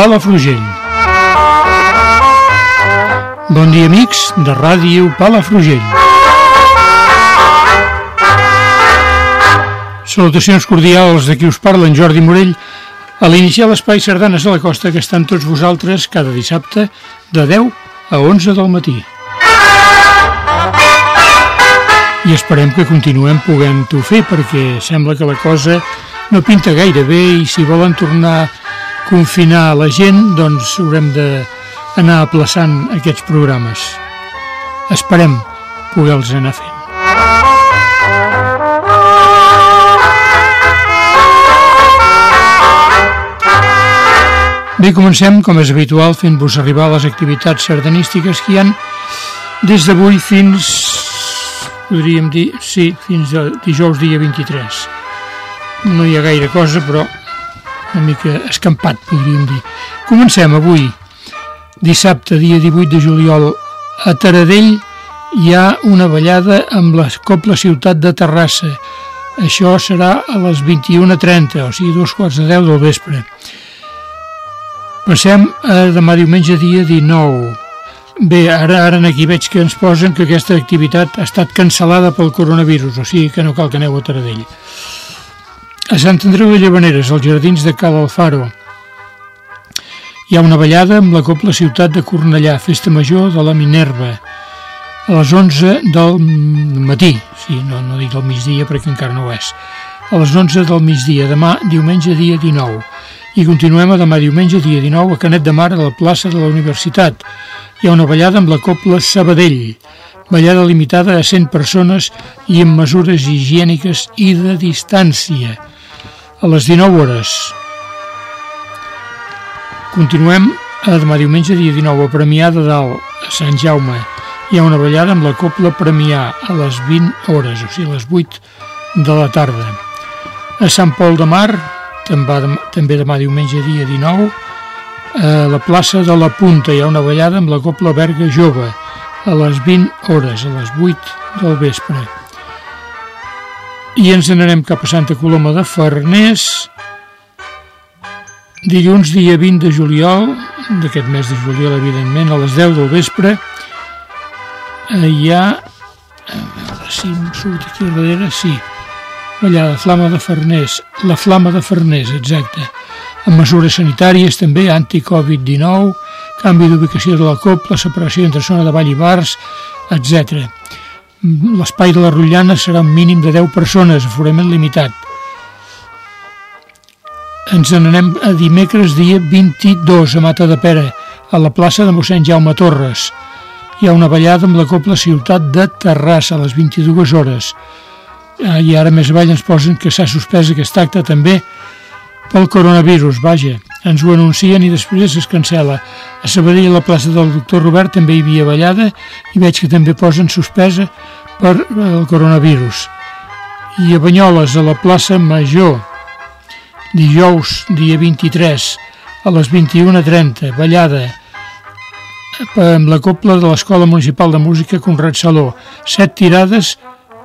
Palafrugell. Bon dia, amics de Ràdio Palafrugell. Salutacions cordials de qui us parla, en Jordi Morell, a l'iniciar l'espai Sardanes a la Costa que estan tots vosaltres cada dissabte de 10 a 11 del matí. I esperem que continuem podent-ho fer perquè sembla que la cosa no pinta gaire bé i si volen tornar confinar la gent, doncs haurem d'anar aplaçant aquests programes. Esperem poder-los anar fent. Bé, comencem, com és habitual, fent-vos arribar les activitats sardanístiques que hi han des d'avui fins, podríem dir, sí, fins a dijous dia 23. No hi ha gaire cosa, però una mica escampat, podríem dir. Comencem avui, dissabte, dia 18 de juliol, a Taradell hi ha una ballada amb la Copla Ciutat de Terrassa. Això serà a les 21.30, o sigui, dos quarts de deu del vespre. Passem a demà diumenge, dia 19. Bé, ara, ara aquí veig que ens posen que aquesta activitat ha estat cancel·lada pel coronavirus, o sigui que no cal que aneu a Taradell. A Sant Andreu de Llevaneres, als jardins de Cal Alfaro, hi ha una ballada amb la Copla Ciutat de Cornellà, festa major de la Minerva, a les 11 del matí, sí, no, no dic del migdia perquè encara no ho és, a les 11 del migdia, demà diumenge dia 19, i continuem a demà diumenge dia 19 a Canet de Mar a la plaça de la Universitat. Hi ha una ballada amb la Copla Sabadell, ballada limitada a 100 persones i amb mesures higièniques i de distància. A les 19 hores. Continuem a demà diumenge dia 19 a Premià de Dalt, a Sant Jaume. Hi ha una ballada amb la Copla Premià a les 20 hores, o sigui a les 8 de la tarda. A Sant Pol de Mar, també demà diumenge dia 19, a la plaça de la Punta hi ha una ballada amb la Copla Berga Jove a les 20 hores, a les 8 del vespre. I ens anarem cap a Santa Coloma de Farners, dilluns dia 20 de juliol, d'aquest mes de juliol evidentment, a les 10 del vespre, hi ha, a veure si em surt aquí darrere, sí, ballada Flama de Farners, la Flama de Farners, exacte, amb mesures sanitàries també, anti-Covid-19, canvi d'ubicació de la copla, separació entre zona de ball i bars, etc. L'espai de la Rotllana serà un mínim de 10 persones, aforament limitat. Ens n'anem a dimecres dia 22 a Mata de Pera, a la plaça de mossèn Jaume Torres. Hi ha una ballada amb la copla Ciutat de Terrassa a les 22 hores. I ara més avall ens posen que s'ha suspès aquest acte també pel coronavirus, vaja, ens ho anuncien i després es cancela. A Sabadell, a la plaça del doctor Robert, també hi havia ballada i veig que també posen suspesa per el coronavirus. I a Banyoles, a la plaça Major, dijous, dia 23, a les 21.30, ballada amb la copla de l'Escola Municipal de Música Conrad Saló. Set tirades,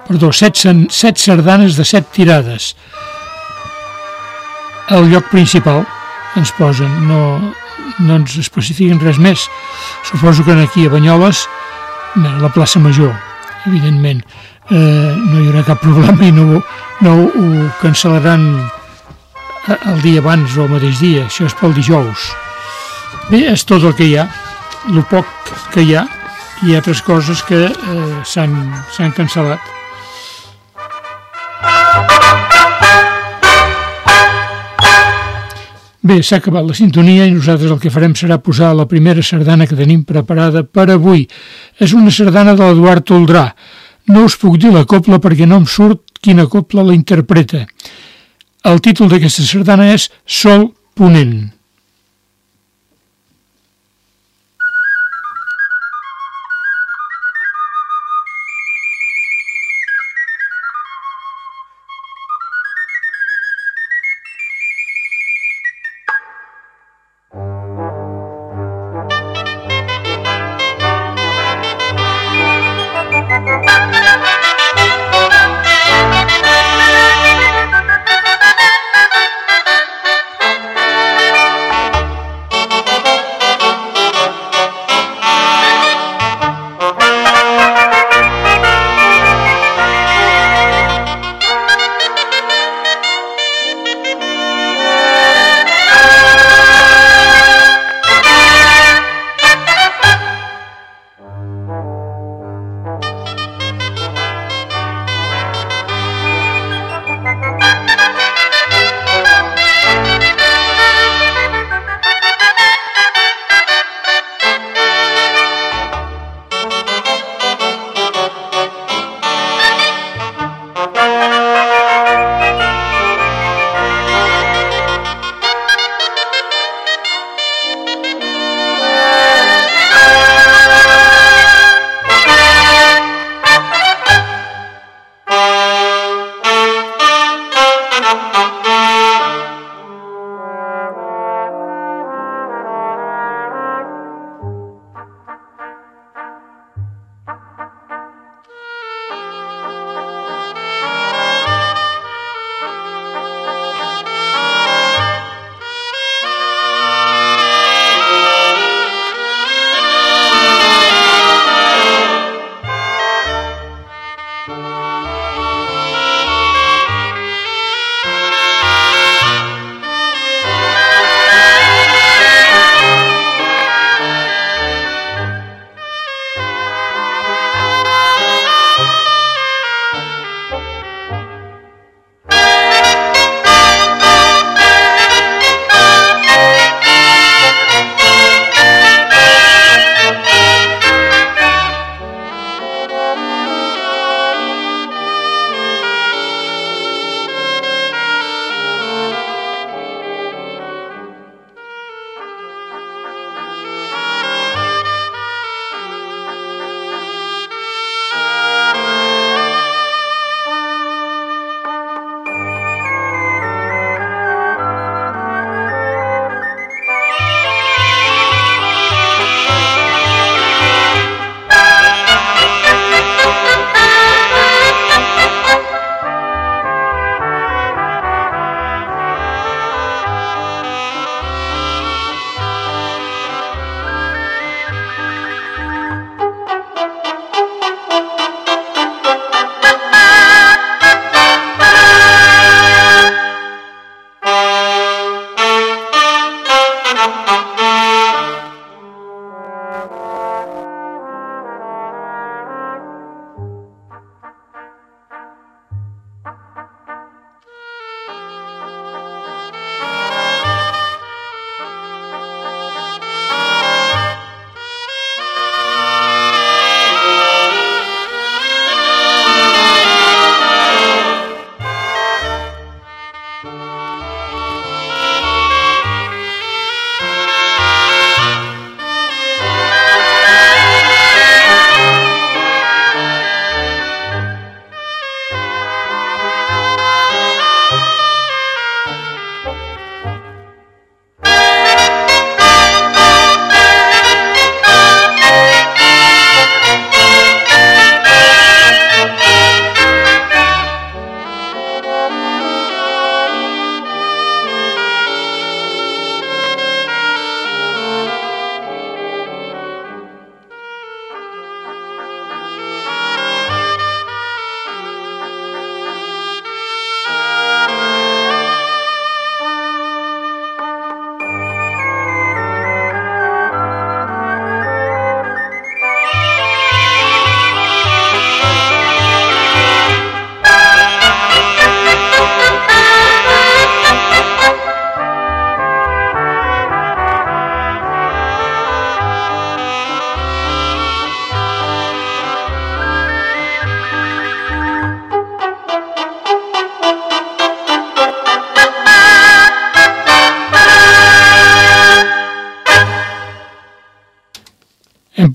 perdó, set, set sardanes de set tirades el lloc principal ens posen, no, no ens especifiquen res més. Suposo que aquí a Banyoles, a la plaça Major, evidentment, eh, no hi haurà cap problema i no, no ho cancel·laran el dia abans o el mateix dia, això és pel dijous. Bé, és tot el que hi ha, el poc que hi ha, i altres coses que eh, s'han cancel·lat. Bé, s'ha acabat la sintonia i nosaltres el que farem serà posar la primera sardana que tenim preparada per avui. És una sardana de l'Eduard Toldrà. No us puc dir la copla perquè no em surt quina copla la interpreta. El títol d'aquesta sardana és Sol Ponent.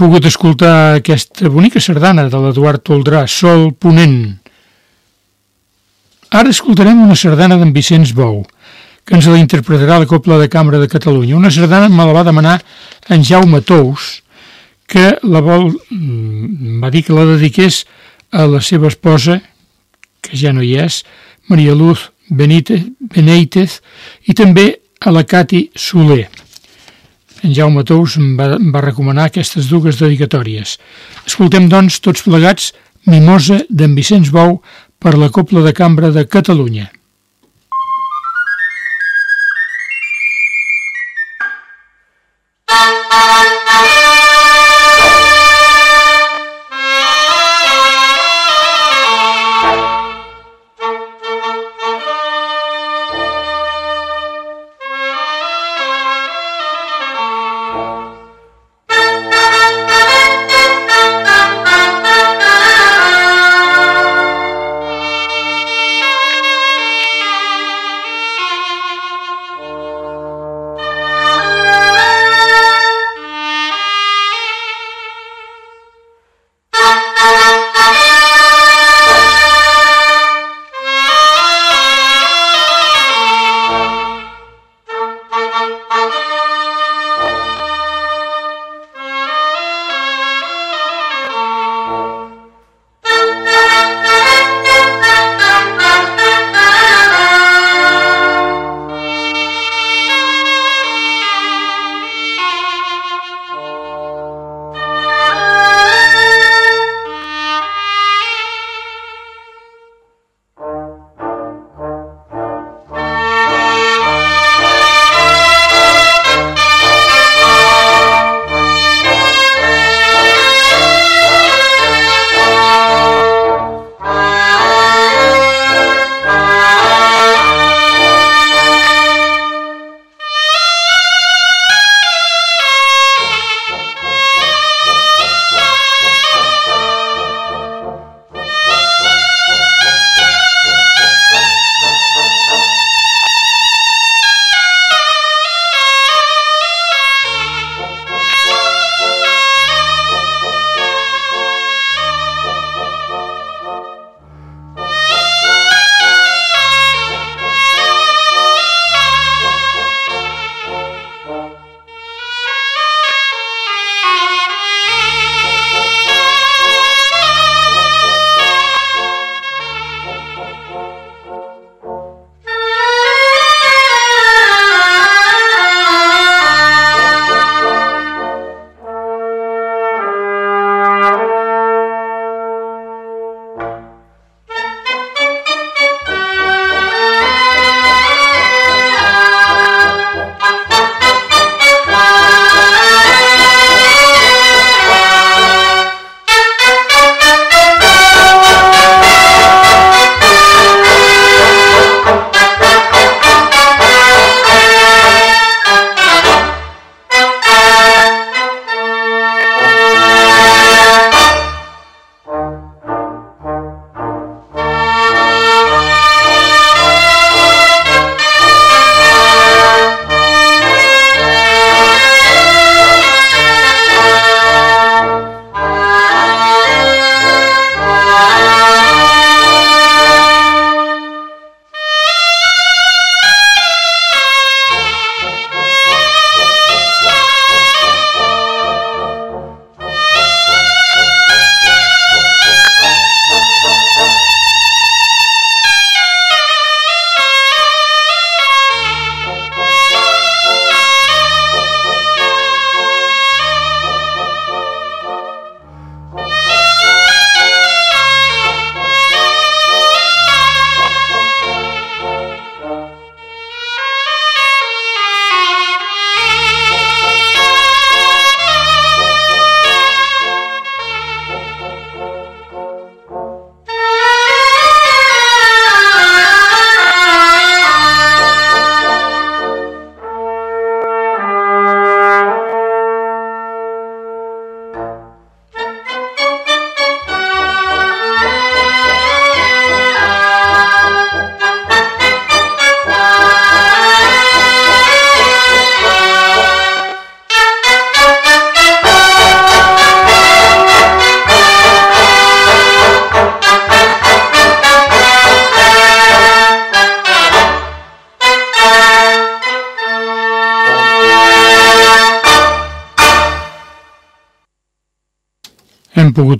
Pogut escoltar aquesta bonica sardana de l'Eduard Toldrà, Sol Ponent. Ara escoltarem una sardana d'en Vicenç Bou, que ens la interpretarà la Copla de Cambra de Catalunya. Una sardana me la va demanar en Jaume Tous, que la vol, mm, va dir que la dediqués a la seva esposa, que ja no hi és, Maria Luz Benítez, Benítez, i també a la Cati Soler. En Jaume Tous va, va recomanar aquestes dues dedicatòries. Escoltem, doncs, tots plegats Mimosa d'en Vicenç Bou per la Copla de Cambra de Catalunya.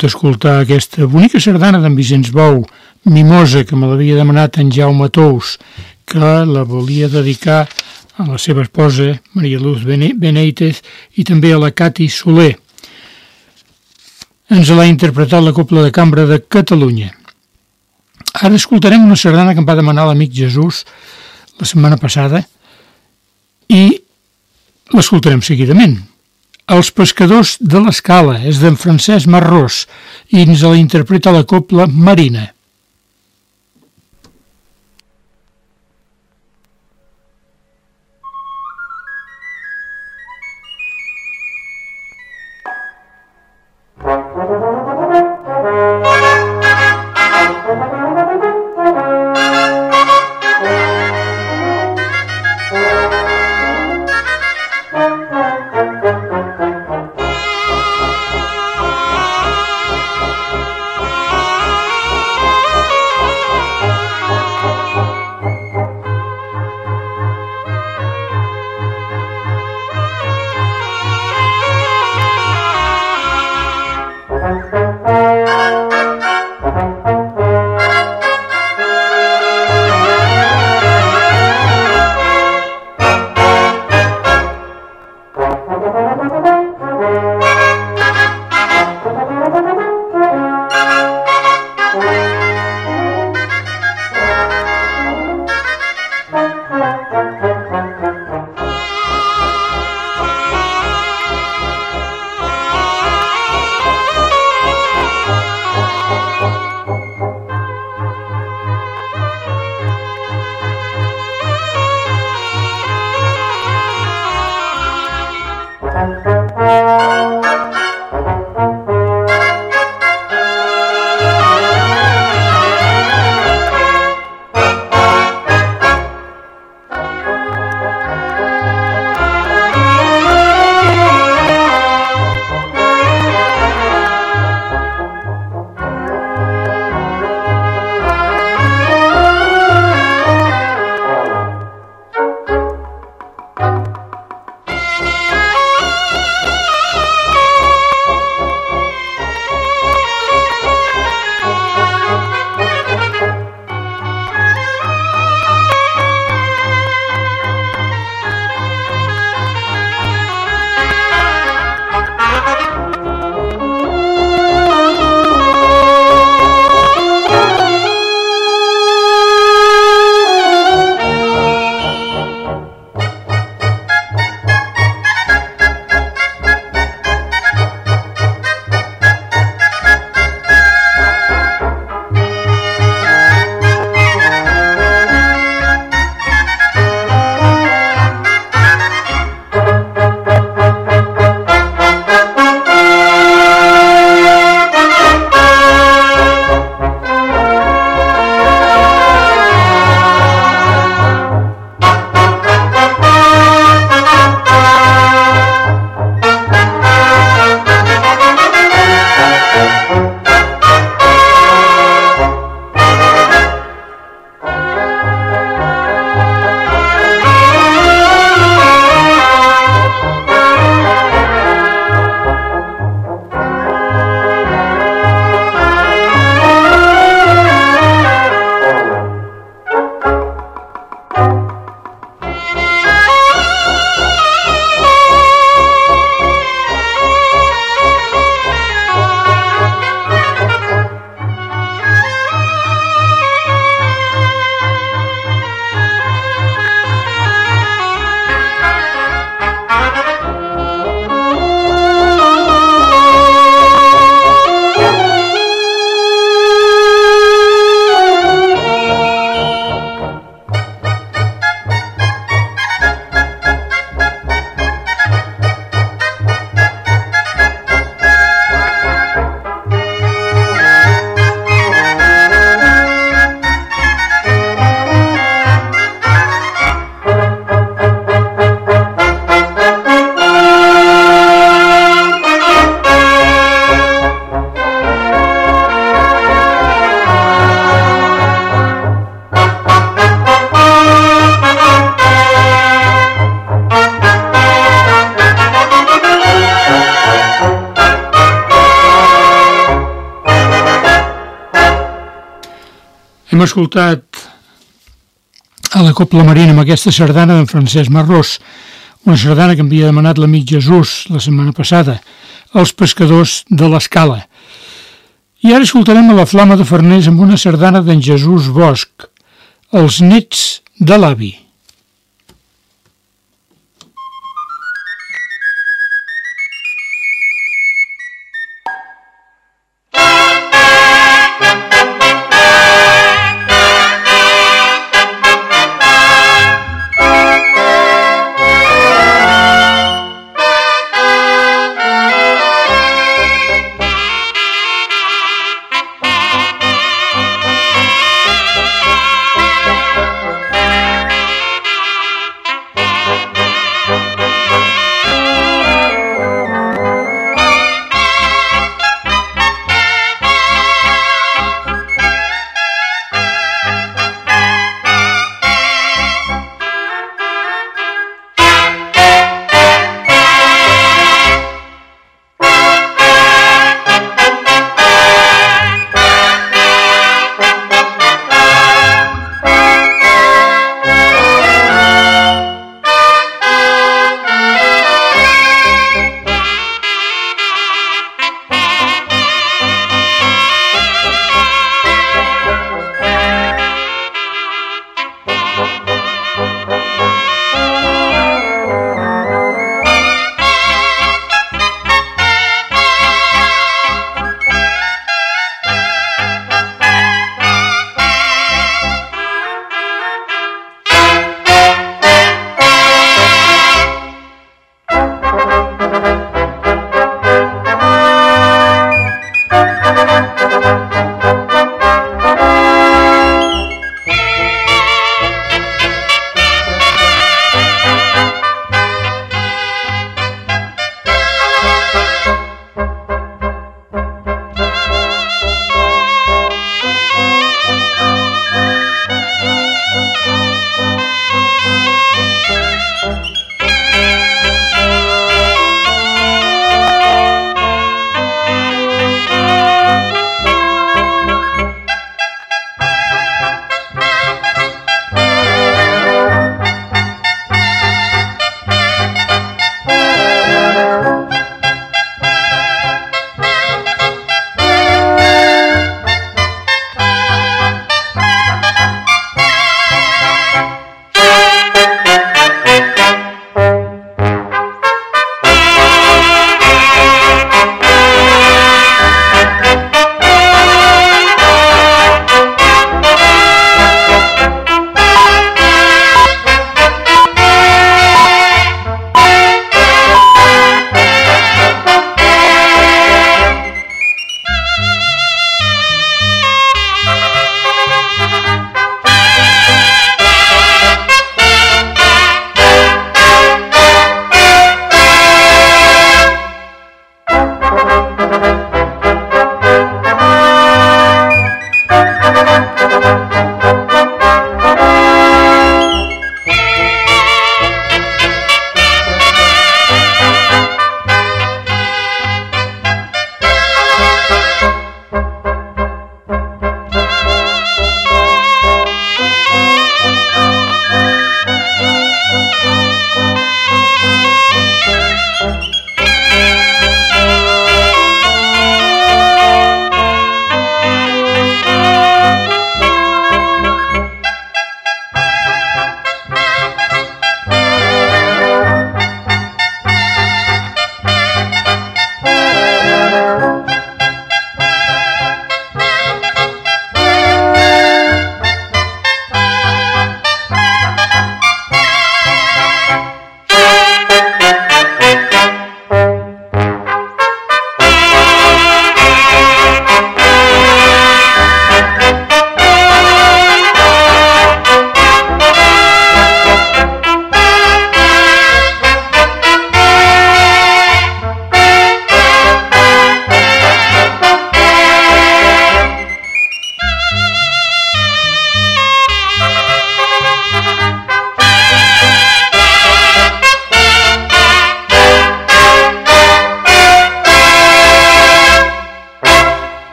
Pogut escoltar aquesta bonica sardana d'en Vicenç Bou, Mimosa, que me l'havia demanat en Jaume Tous, que la volia dedicar a la seva esposa, Maria Luz Benítez, i també a la Cati Soler. Ens l'ha interpretat la Copla de Cambra de Catalunya. Ara escoltarem una sardana que em va demanar l'amic Jesús la setmana passada i l'escoltarem seguidament. Els pescadors de l'escala és d'en Francesc Marrós i ens la interpreta la copla Marina. Hem escoltat a la Copla Marina amb aquesta sardana d'en Francesc Marrós, una sardana que havia demanat l'amic Jesús la setmana passada, els pescadors de l'Escala. I ara escoltarem a la Flama de Farners amb una sardana d'en Jesús Bosch, els nets de l'avi.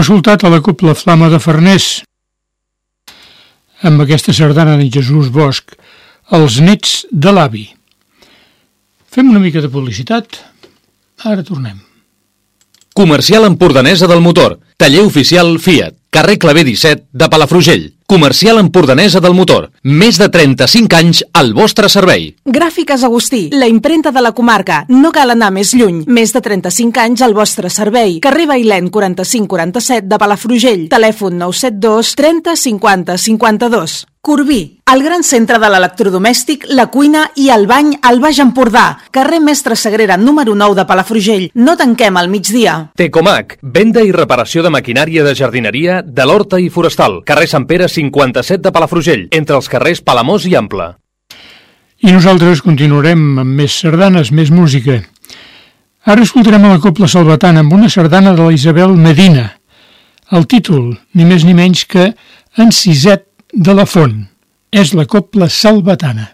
Hem escoltat a la Copla Flama de Farners amb aquesta sardana d'en Jesús Bosch, Els nets de l'avi. Fem una mica de publicitat, ara tornem. Comercial Empordanesa del Motor, taller oficial Fiat, carrer Clavé 17 de Palafrugell. Comercial Empordanesa del Motor. Més de 35 anys al vostre servei. Gràfiques Agustí, la imprenta de la comarca. No cal anar més lluny. Més de 35 anys al vostre servei. Carrer Bailèn 4547 de Palafrugell. Telèfon 972 30 50 52. Corbí, el gran centre de l'electrodomèstic, la cuina i el bany al Baix Empordà. Carrer Mestre Sagrera, número 9 de Palafrugell. No tanquem al migdia. Tecomac, venda i reparació de maquinària de jardineria de l'Horta i Forestal. Carrer Sant Pere 57 de Palafrugell, entre els carrers Palamós i Ample. I nosaltres continuarem amb més sardanes, més música. Ara escoltarem a la Copla Salvatana amb una sardana de la Isabel Medina. El títol, ni més ni menys que En Siset de la Font. És la Copla Salvatana.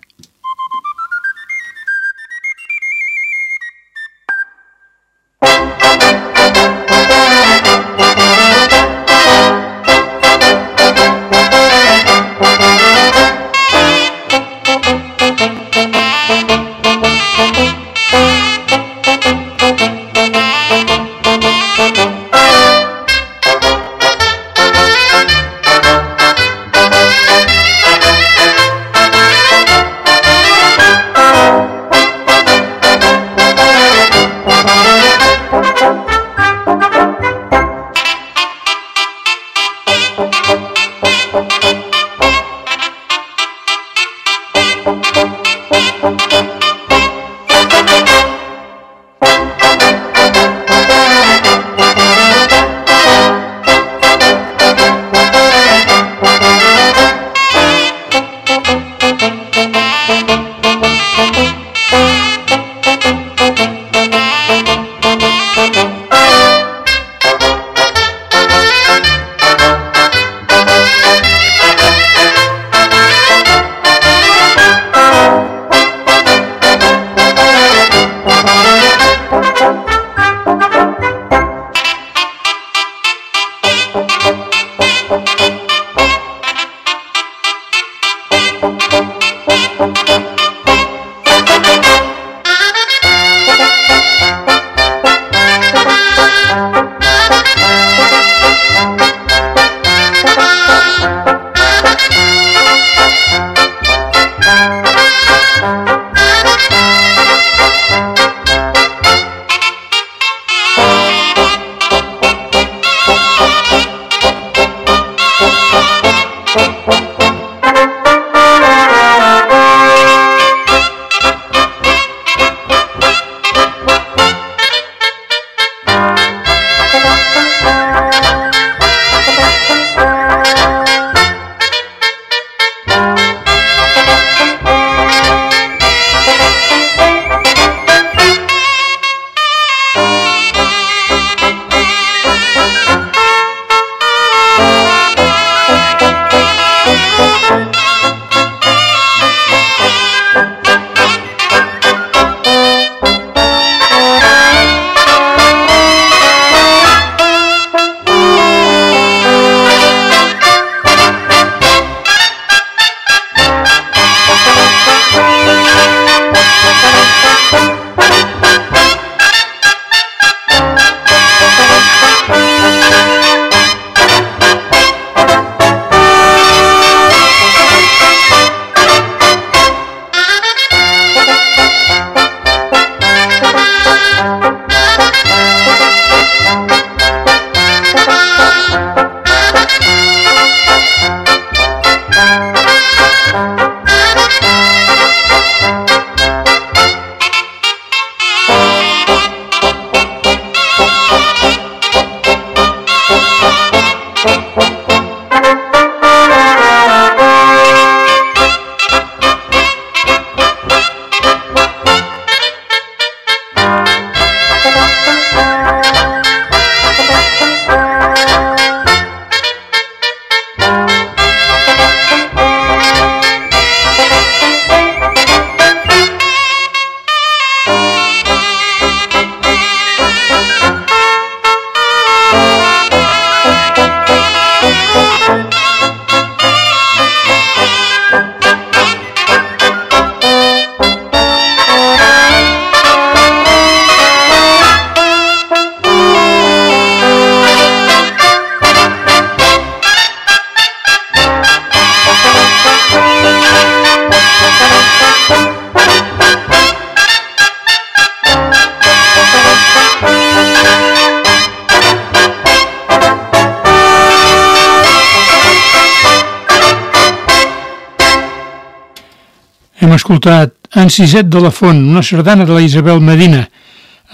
Escoltat En Siset de la Font, una sardana de la Isabel Medina.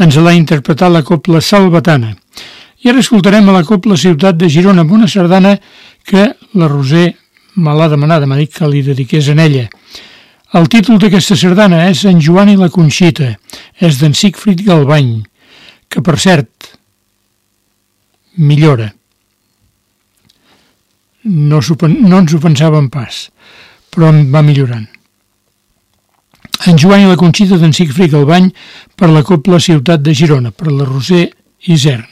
Ens l'ha interpretat la Copla Salvatana. I ara escoltarem a la Copla Ciutat de Girona amb una sardana que la Roser me l'ha demanada, m'ha dit que li dediqués en ella. El títol d'aquesta sardana és En Joan i la Conxita, és d'en Sigfrid Galbany, que per cert millora. No, no ens ho pensàvem pas, però va millorant. En Joan i la Conxita d'en Sigfrid Galbany per la Copla Ciutat de Girona, per la Roser Isern.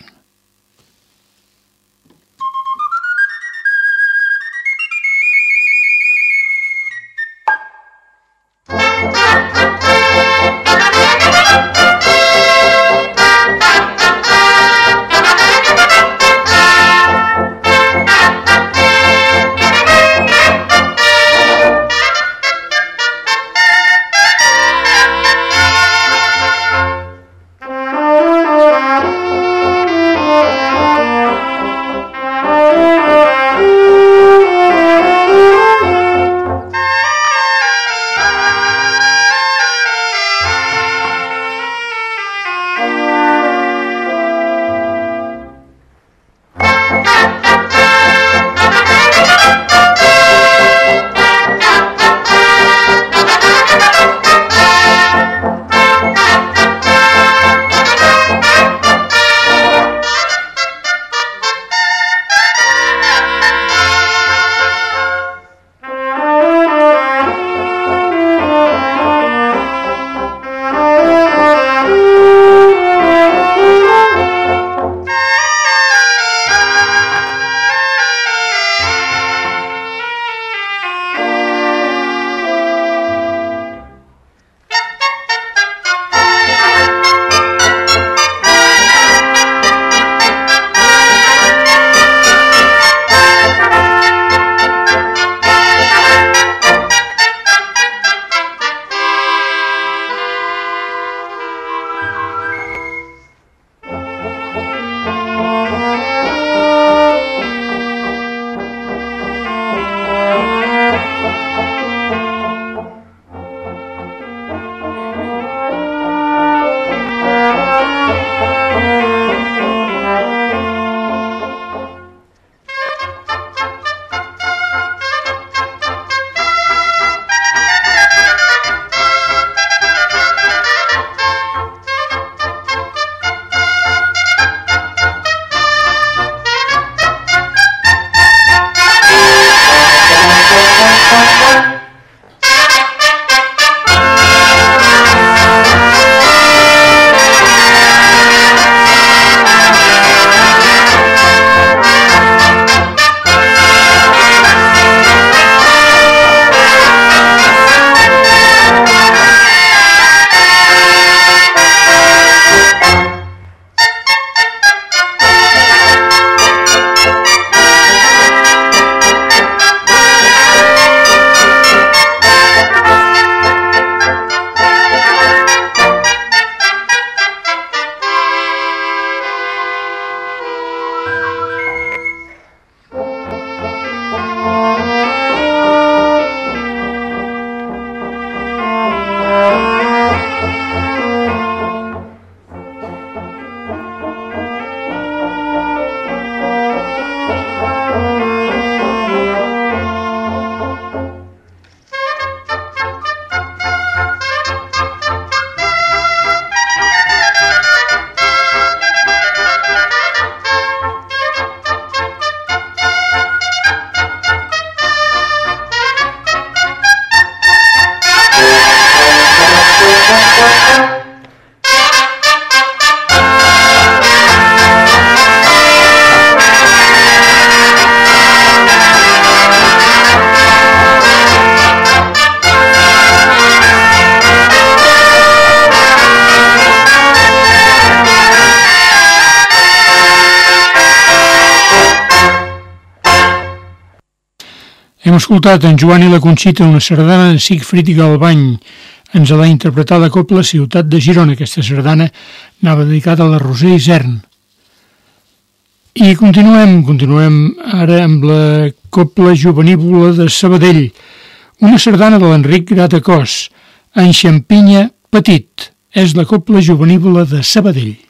Escoltat en Joan i la Conxita, una sardana de Sigfrid i Galbany. Ens l'ha interpretat la Copla Ciutat de Girona. Aquesta sardana anava dedicada a la Roser Isern. I continuem, continuem ara amb la Copla Jovenívola de Sabadell, una sardana de l'Enric Gratacós, en Xampinya Petit. És la Copla Juvenívola de Sabadell.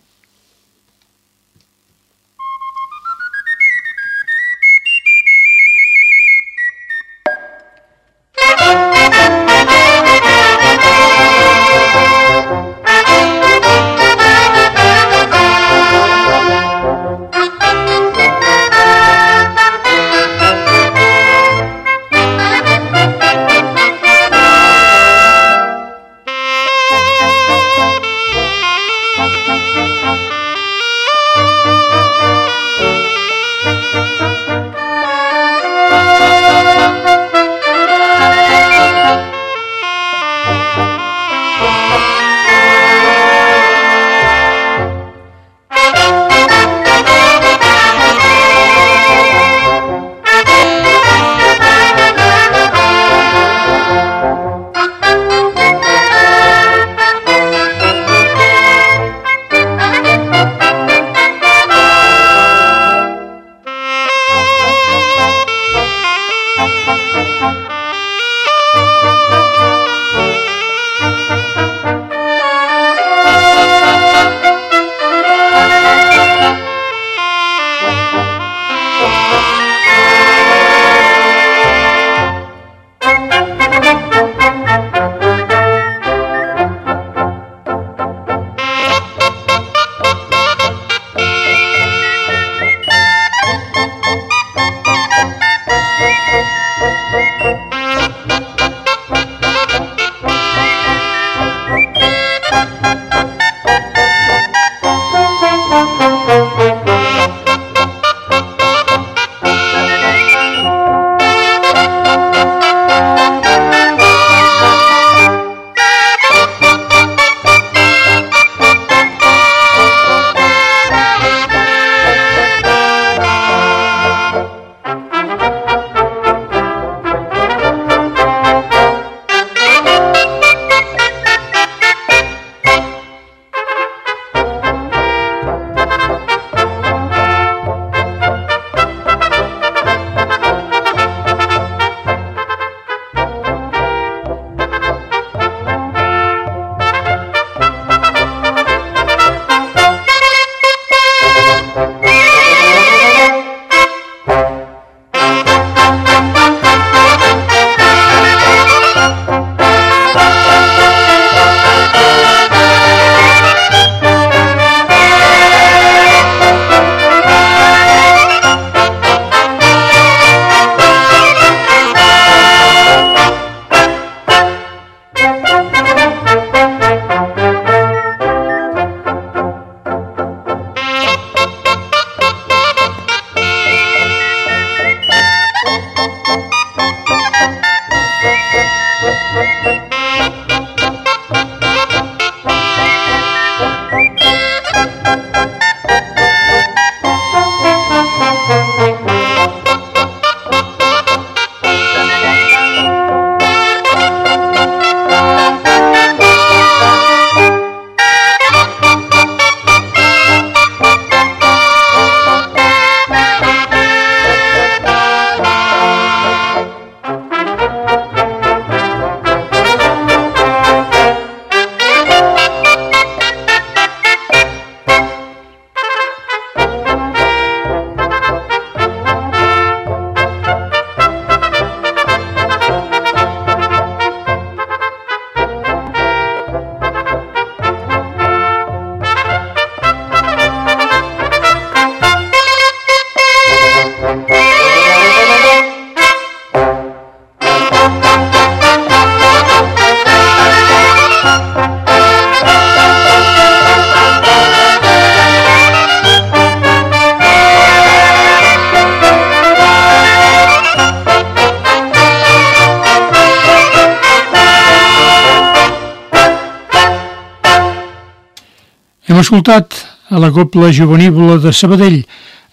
Escoltat a la Copla Juvenívola de Sabadell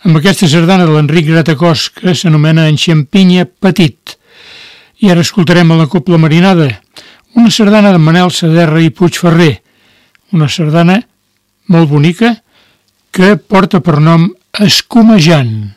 amb aquesta sardana de l'Enric Gratacós que s'anomena En Xampinya Petit. I ara escoltarem a la Copla Marinada, una sardana de Manel Saderra i Puigferrer, una sardana molt bonica que porta per nom Escumejant.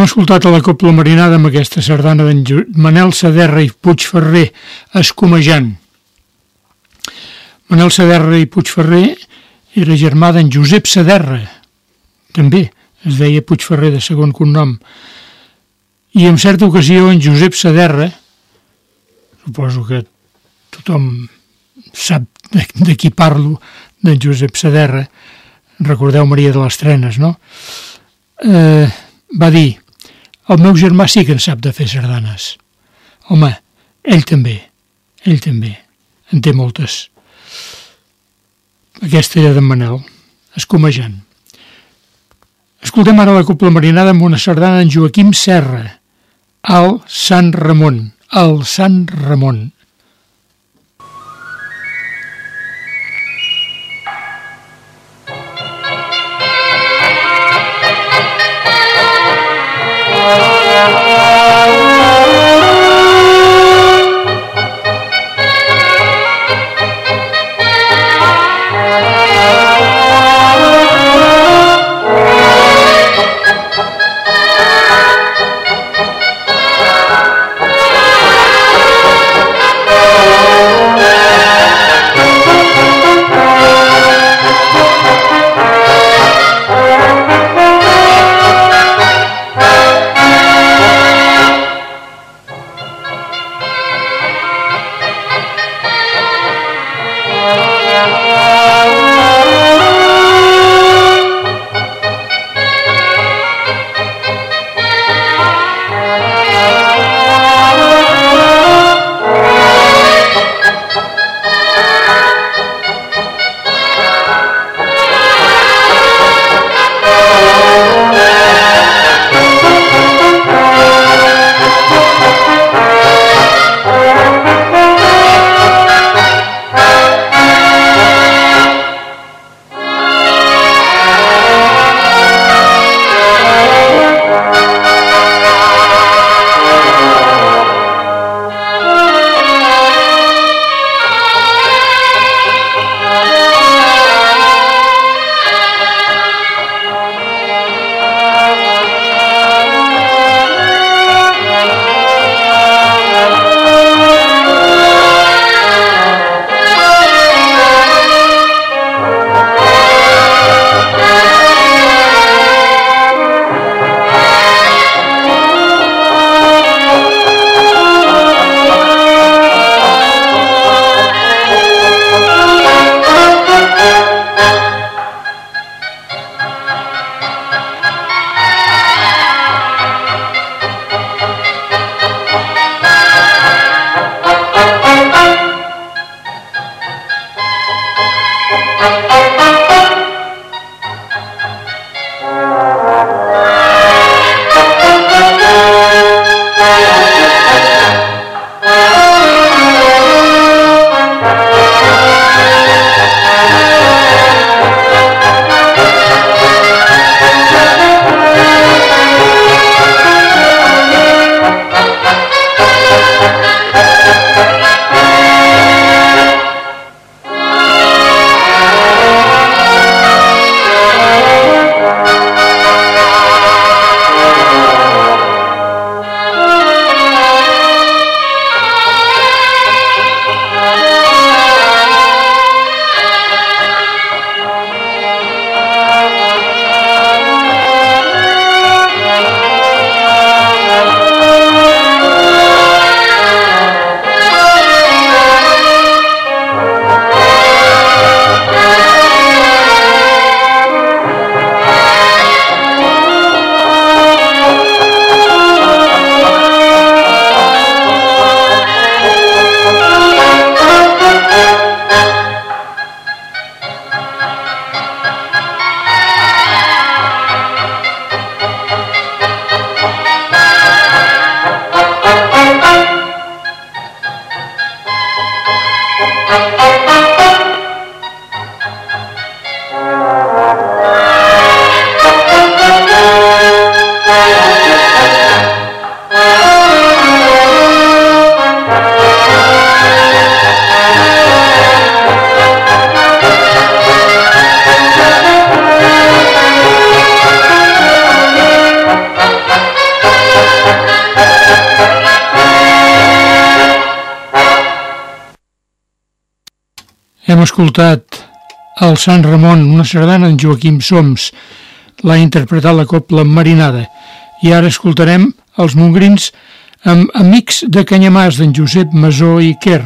Hem escoltat a la Copla Marinada amb aquesta sardana d'en Manel Saderra i Puigferrer, Escomejant. Manel Saderra i Puigferrer era germà d'en Josep Saderra, també es deia Puigferrer de segon cognom, i en certa ocasió en Josep Saderra, suposo que tothom sap de, qui parlo, d'en Josep Saderra, recordeu Maria de les Trenes, no? Eh, va dir, el meu germà sí que en sap de fer sardanes. Home, ell també, ell també, en té moltes. Aquesta era d'en Manel, escomejant. Escoltem ara la copla marinada amb una sardana en Joaquim Serra, al Sant Ramon, al Sant Ramon. Escoltat el Sant Ramon, una sardana en Joaquim Soms. L'ha interpretat la Copla Marinada. I ara escoltarem els mongrins amb Amics de Canyamàs d'en Josep Masó i Quer.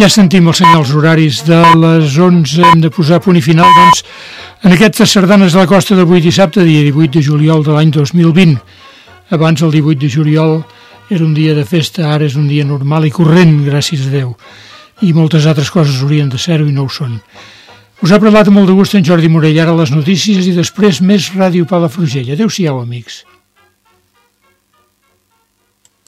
Ja sentim els senyals horaris de les 11, hem de posar punt i final, doncs, en aquestes sardanes de la costa d'avui dissabte, dia 18 de juliol de l'any 2020. Abans, el 18 de juliol, era un dia de festa, ara és un dia normal i corrent, gràcies a Déu. I moltes altres coses haurien de ser-ho i no ho són. Us ha parlat amb molt de gust en Jordi Morell, ara les notícies i després més Ràdio Palafrugell. Adéu-siau, amics.